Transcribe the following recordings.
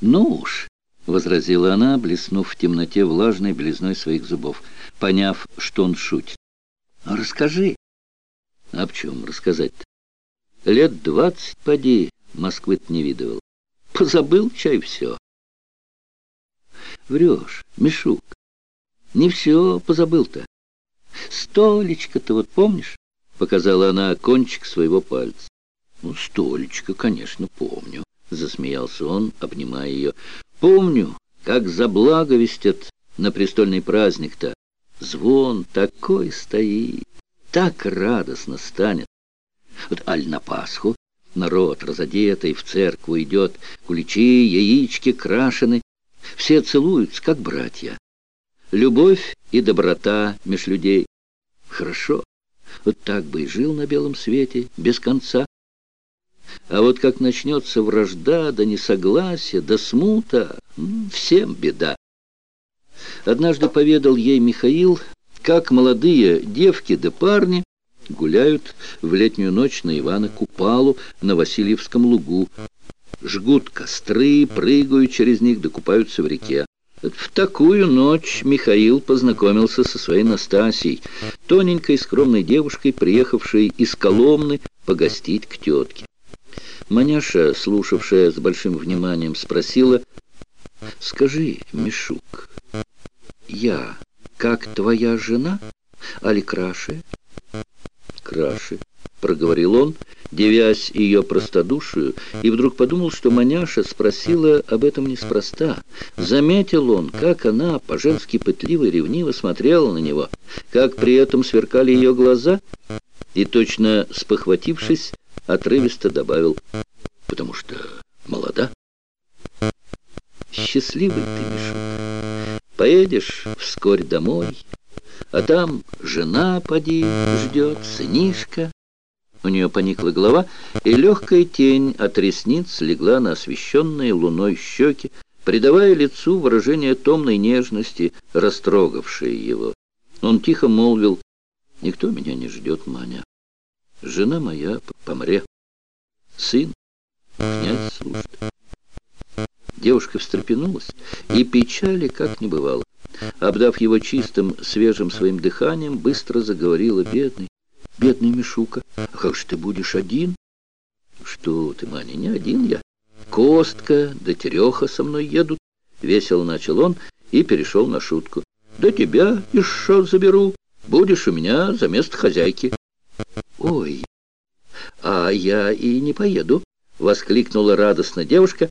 «Ну уж», — возразила она, блеснув в темноте влажной близной своих зубов, поняв, что он шутит. «Расскажи». «Об чем рассказать-то? Лет двадцать, поди, Москвы-то не видывал. Позабыл чай все». «Врешь, Мишук. Не все позабыл-то. Столечко-то вот помнишь?» — показала она кончик своего пальца. «Ну, столечко, конечно, помню», — засмеялся он, обнимая ее. «Помню, как заблаговестят на престольный праздник-то. Звон такой стоит, так радостно станет. Вот аль на Пасху народ разодетый в церкву идет, куличи, яички крашены, все целуются, как братья. Любовь и доброта меж людей. Хорошо, вот так бы и жил на белом свете, без конца. А вот как начнется вражда, да несогласие, да смута, всем беда. Однажды поведал ей Михаил, как молодые девки да парни гуляют в летнюю ночь на Ивана Купалу на Васильевском лугу, жгут костры, прыгают через них, докупаются в реке. В такую ночь Михаил познакомился со своей Настасьей, тоненькой скромной девушкой, приехавшей из Коломны погостить к тетке. Маняша, слушавшая с большим вниманием, спросила, «Скажи, Мишук, я как твоя жена, али краше?» «Краше», — проговорил он, девясь ее простодушию, и вдруг подумал, что Маняша спросила об этом неспроста. Заметил он, как она, по-женски пытливо и ревниво смотрела на него, как при этом сверкали ее глаза, и, точно спохватившись, отрывисто добавил, потому что молода. Счастливый ты, Мишук. Поедешь вскоре домой, а там жена, поди, ждет, сынишка. У нее поникла голова, и легкая тень от ресниц легла на освещенные луной щеки, придавая лицу выражение томной нежности, растрогавшее его. Он тихо молвил, «Никто меня не ждет, Маня. Жена моя помре. Сын, князь служит». Девушка встрепенулась, и печали как не бывало. Обдав его чистым, свежим своим дыханием, быстро заговорила бедный, бедный Мишука. «А как же ты будешь один?» «Что ты, Маня, не один я. Костка да Тереха со мной едут». Весело начал он и перешел на шутку. «Да тебя еще заберу. Будешь у меня за место хозяйки». «Ой, а я и не поеду», — воскликнула радостно девушка,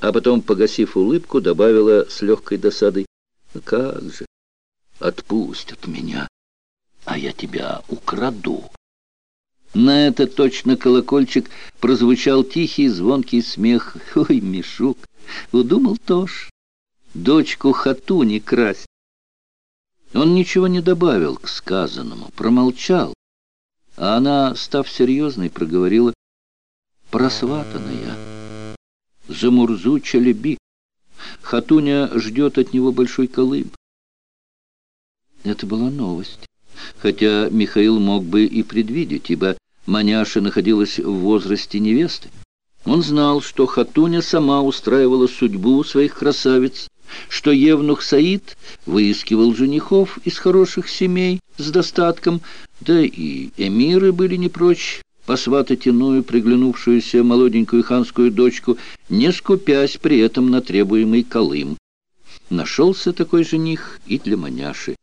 а потом, погасив улыбку, добавила с легкой досадой. «Как же! Отпустят меня, а я тебя украду!» На это точно колокольчик прозвучал тихий звонкий смех. «Ой, Мишук, удумал тоже, дочку хату не красть!» Он ничего не добавил к сказанному, промолчал, а она, став серьезной, проговорила «Просватанная». Замурзу Чалеби. Хатуня ждет от него большой колыб. Это была новость, хотя Михаил мог бы и предвидеть, ибо Маняша находилась в возрасте невесты. Он знал, что Хатуня сама устраивала судьбу своих красавиц, что Евнух Саид выискивал женихов из хороших семей с достатком, да и эмиры были не прочь посватать иную приглянувшуюся молоденькую ханскую дочку, не скупясь при этом на требуемый колым. Нашелся такой жених и для маняши.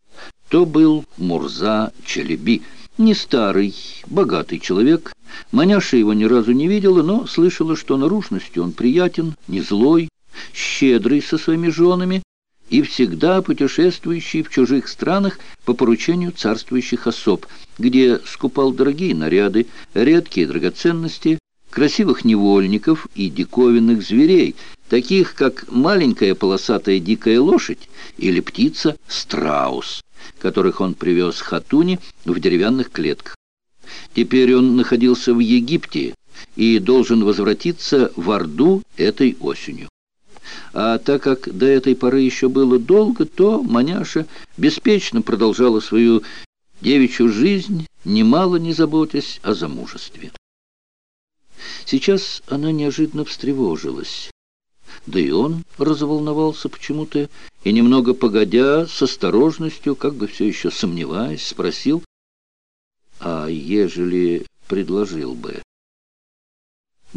То был Мурза Челеби, не старый, богатый человек. Маняша его ни разу не видела, но слышала, что наружностью он приятен, не злой, щедрый со своими женами, и всегда путешествующий в чужих странах по поручению царствующих особ, где скупал дорогие наряды, редкие драгоценности, красивых невольников и диковинных зверей, таких как маленькая полосатая дикая лошадь или птица страус, которых он привез Хатуни в деревянных клетках. Теперь он находился в Египте и должен возвратиться в Орду этой осенью. А так как до этой поры еще было долго, то маняша беспечно продолжала свою девичью жизнь, немало не заботясь о замужестве. Сейчас она неожиданно встревожилась. Да и он разволновался почему-то, и немного погодя, с осторожностью, как бы все еще сомневаясь, спросил, «А ежели предложил бы,